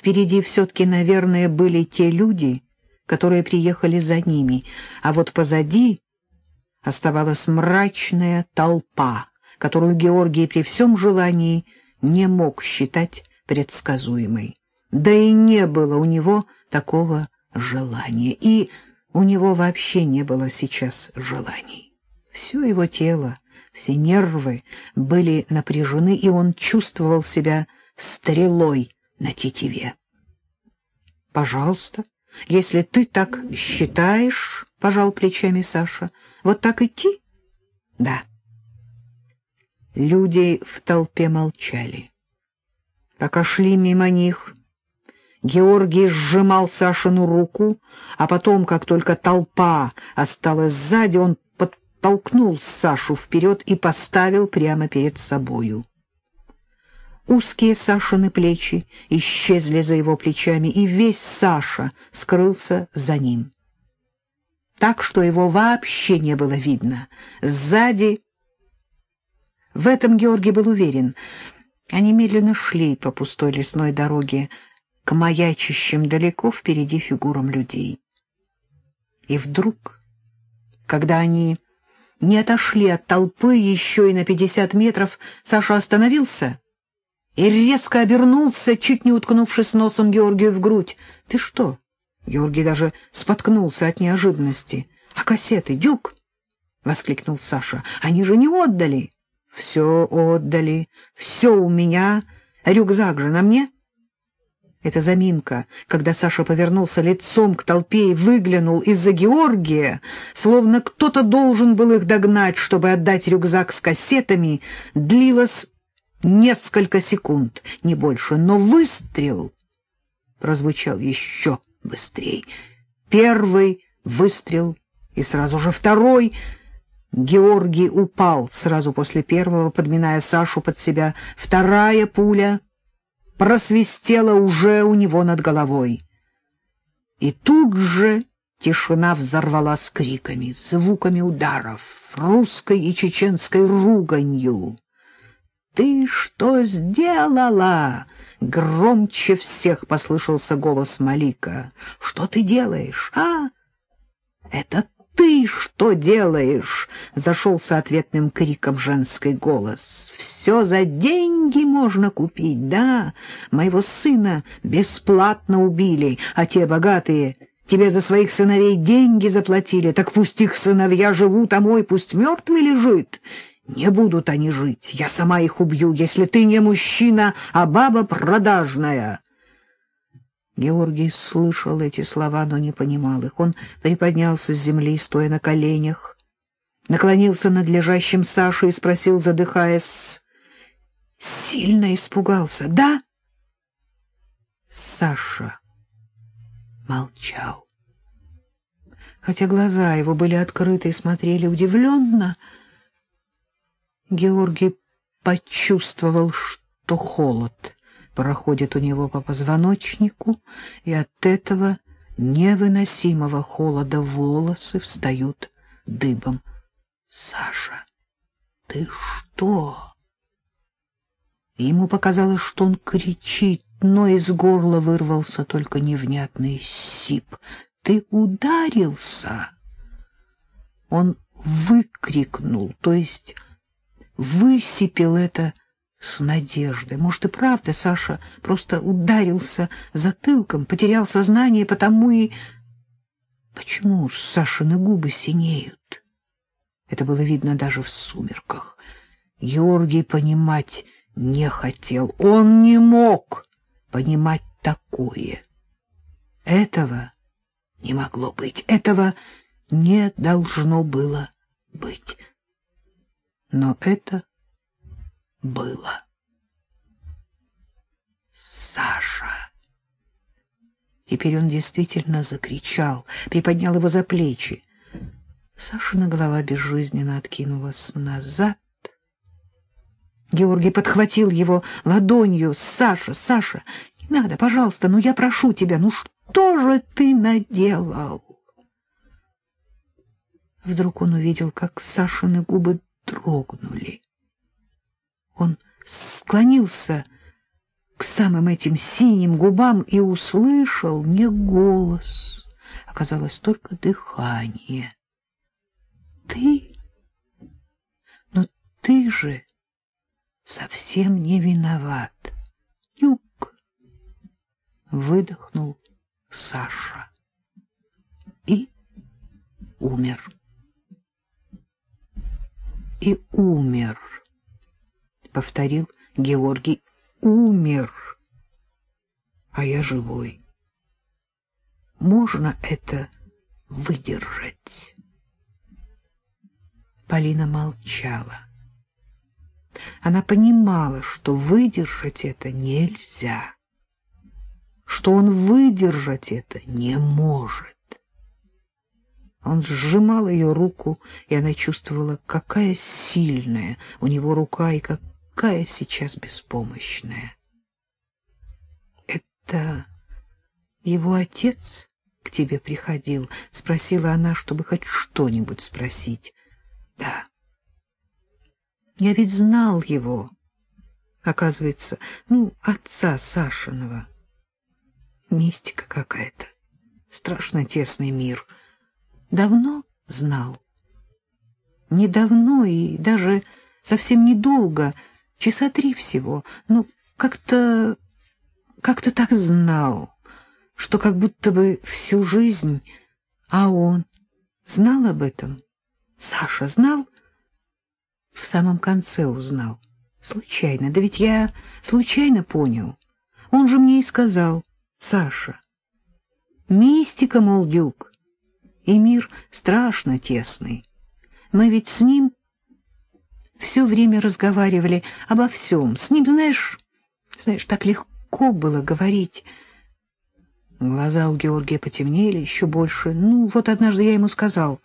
Впереди все-таки, наверное, были те люди, которые приехали за ними, а вот позади оставалась мрачная толпа, которую Георгий при всем желании не мог считать предсказуемой. Да и не было у него такого желания, и у него вообще не было сейчас желаний. Все его тело, все нервы были напряжены, и он чувствовал себя стрелой на тетиве. — Пожалуйста, если ты так считаешь, — пожал плечами Саша, — вот так идти? — Да. Люди в толпе молчали. Пока шли мимо них, Георгий сжимал Сашину руку, а потом, как только толпа осталась сзади, он подтолкнул Сашу вперед и поставил прямо перед собою. Узкие Сашины плечи исчезли за его плечами, и весь Саша скрылся за ним. Так что его вообще не было видно. Сзади... В этом Георгий был уверен. Они медленно шли по пустой лесной дороге к маячащим далеко впереди фигурам людей. И вдруг, когда они не отошли от толпы еще и на пятьдесят метров, Саша остановился и резко обернулся, чуть не уткнувшись носом Георгию в грудь. — Ты что? Георгий даже споткнулся от неожиданности. — А кассеты, Дюк? — воскликнул Саша. — Они же не отдали. — Все отдали. Все у меня. Рюкзак же на мне. Эта заминка, когда Саша повернулся лицом к толпе и выглянул из-за Георгия, словно кто-то должен был их догнать, чтобы отдать рюкзак с кассетами, длилась несколько секунд, не больше, но выстрел прозвучал еще быстрее. Первый выстрел и сразу же второй. Георгий упал сразу после первого, подминая Сашу под себя. Вторая пуля просвистела уже у него над головой. И тут же тишина взорвалась криками, звуками ударов, русской и чеченской руганью. «Ты что сделала?» — громче всех послышался голос Малика. «Что ты делаешь, а?» «Это ты что делаешь?» — зашелся ответным криком женский голос. «Все за деньги можно купить, да? Моего сына бесплатно убили, а те богатые...» Тебе за своих сыновей деньги заплатили, так пусть их сыновья живут, а мой пусть мертвый лежит. Не будут они жить, я сама их убью, если ты не мужчина, а баба продажная. Георгий слышал эти слова, но не понимал их. Он приподнялся с земли, стоя на коленях, наклонился над лежащим Сашей и спросил, задыхаясь, сильно испугался. «Да?» Саша молчал. Хотя глаза его были открыты и смотрели удивленно, — Георгий почувствовал, что холод проходит у него по позвоночнику, и от этого невыносимого холода волосы встают дыбом. — Саша, ты что? Ему показалось, что он кричит, но из горла вырвался только невнятный сип. — Ты ударился? Он выкрикнул, то есть высипел это с надеждой. Может, и правда Саша просто ударился затылком, потерял сознание, потому и... Почему Сашины губы синеют? Это было видно даже в сумерках. Георгий понимать не хотел. Он не мог понимать такое. Этого не могло быть. Этого не должно было быть но это было. Саша! Теперь он действительно закричал, приподнял его за плечи. Сашина голова безжизненно откинулась назад. Георгий подхватил его ладонью. «Саша, Саша, не надо, пожалуйста, ну я прошу тебя, ну что же ты наделал?» Вдруг он увидел, как Сашины губы дрогнули. Он склонился к самым этим синим губам и услышал не голос, оказалось только дыхание. Ты? Но ты же совсем не виноват. Юг. Выдохнул Саша. И умер. И умер, повторил Георгий умер, а я живой. Можно это выдержать? Полина молчала. Она понимала, что выдержать это нельзя, что он выдержать это не может. Он сжимал ее руку, и она чувствовала, какая сильная у него рука и как какая сейчас беспомощная. — Это его отец к тебе приходил? — спросила она, чтобы хоть что-нибудь спросить. — Да. Я ведь знал его, оказывается, ну, отца Сашиного. Мистика какая-то, страшно тесный мир. Давно знал? Недавно и даже совсем недолго — Часа три всего. Ну, как-то... как-то так знал, что как будто бы всю жизнь... А он знал об этом? Саша знал? В самом конце узнал. Случайно. Да ведь я случайно понял. Он же мне и сказал. Саша. Мистика, мол, дюк. И мир страшно тесный. Мы ведь с ним все время разговаривали обо всем. С ним, знаешь, знаешь, так легко было говорить. Глаза у Георгия потемнели еще больше. Ну, вот однажды я ему сказал,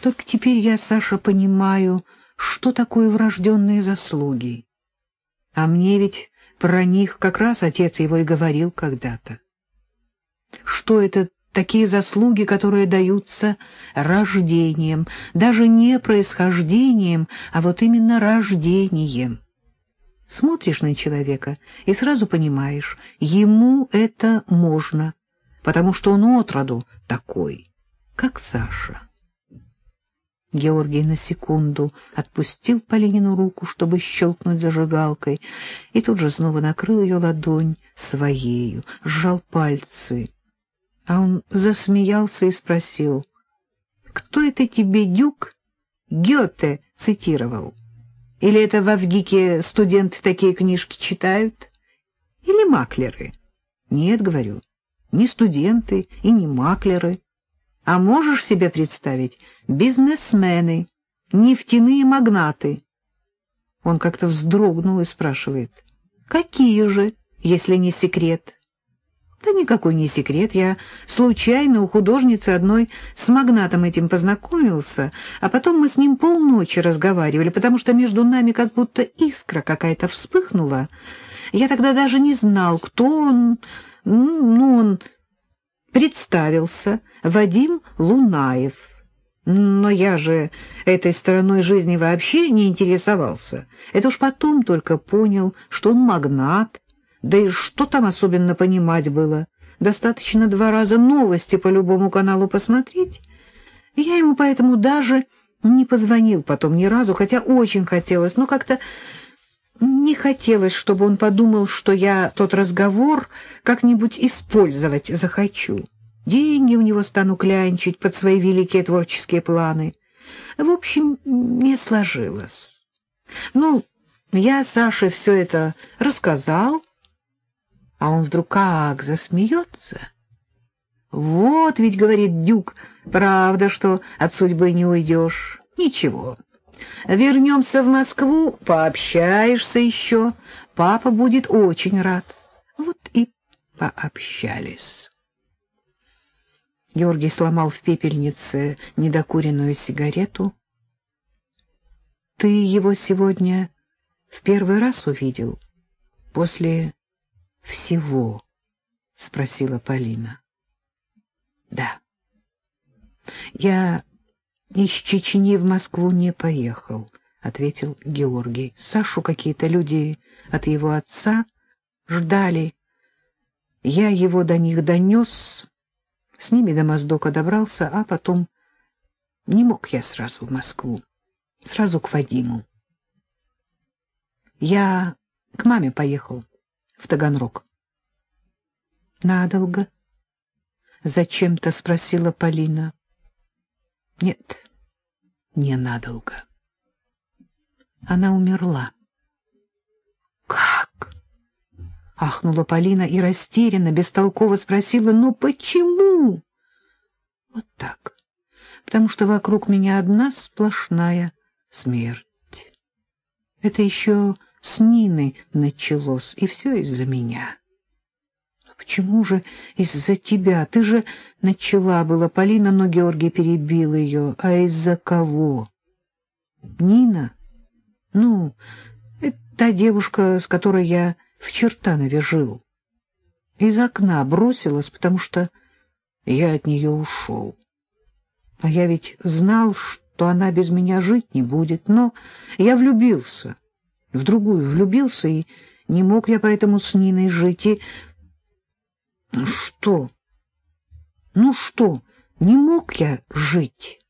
только теперь я, Саша, понимаю, что такое врожденные заслуги. А мне ведь про них как раз отец его и говорил когда-то. Что это такие заслуги, которые даются рождением, даже не происхождением, а вот именно рождением. Смотришь на человека и сразу понимаешь, ему это можно, потому что он отроду такой, как Саша. Георгий на секунду отпустил Полинину руку, чтобы щелкнуть зажигалкой, и тут же снова накрыл ее ладонь своею, сжал пальцы — а он засмеялся и спросил, «Кто это тебе, Дюк, Гёте цитировал? Или это в Авгике студенты такие книжки читают? Или маклеры?» «Нет, — говорю, — не студенты и не маклеры. А можешь себе представить бизнесмены, нефтяные магнаты?» Он как-то вздрогнул и спрашивает, «Какие же, если не секрет?» Да никакой не секрет, я случайно у художницы одной с магнатом этим познакомился, а потом мы с ним полночи разговаривали, потому что между нами как будто искра какая-то вспыхнула. Я тогда даже не знал, кто он, ну, он представился, Вадим Лунаев. Но я же этой стороной жизни вообще не интересовался. Это уж потом только понял, что он магнат, да и что там особенно понимать было? Достаточно два раза новости по любому каналу посмотреть. Я ему поэтому даже не позвонил потом ни разу, хотя очень хотелось, но как-то не хотелось, чтобы он подумал, что я тот разговор как-нибудь использовать захочу. Деньги у него стану клянчить под свои великие творческие планы. В общем, не сложилось. Ну, я Саше все это рассказал, а он вдруг как засмеется. «Вот ведь, — говорит Дюк, — правда, что от судьбы не уйдешь. Ничего. Вернемся в Москву, пообщаешься еще. Папа будет очень рад». Вот и пообщались. Георгий сломал в пепельнице недокуренную сигарету. «Ты его сегодня в первый раз увидел? После всего? — спросила Полина. — Да. Я из Чечни в Москву не поехал, — ответил Георгий. Сашу какие-то люди от его отца ждали. Я его до них донес, с ними до Моздока добрался, а потом не мог я сразу в Москву, сразу к Вадиму. Я к маме поехал в Таганрог. Надолго? Зачем-то спросила Полина. Нет, не надолго. Она умерла. Как? Ахнула Полина и растерянно, бестолково спросила, ну почему? Вот так. Потому что вокруг меня одна сплошная смерть. Это еще с Ниной началось, и все из-за меня. Почему же из-за тебя? Ты же начала была Полина, но Георгий перебил ее. А из-за кого? Нина? Ну, это та девушка, с которой я в Чертанове жил. Из окна бросилась, потому что я от нее ушел. А я ведь знал, что она без меня жить не будет, но я влюбился, в другую влюбился, и не мог я поэтому с Ниной жить, и... Ну что? Ну что, не мог я жить?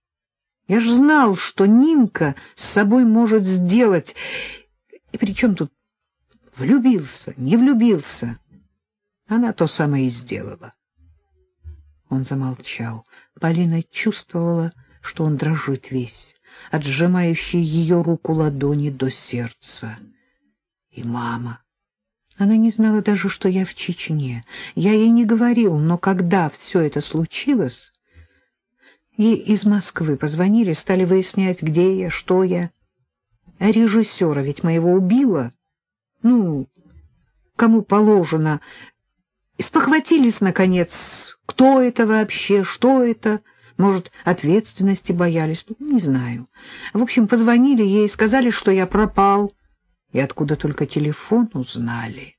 Я ж знал, что Нинка с собой может сделать. И при чем тут влюбился, не влюбился? Она то самое и сделала. Он замолчал. Полина чувствовала, что он дрожит весь, отжимающий ее руку ладони до сердца. И мама... Она не знала даже, что я в Чечне. Я ей не говорил, но когда все это случилось, ей из Москвы позвонили, стали выяснять, где я, что я. А режиссера ведь моего убила. Ну, кому положено. Спохватились, наконец, кто это вообще, что это. Может, ответственности боялись, не знаю. В общем, позвонили ей и сказали, что я пропал и откуда только телефон узнали.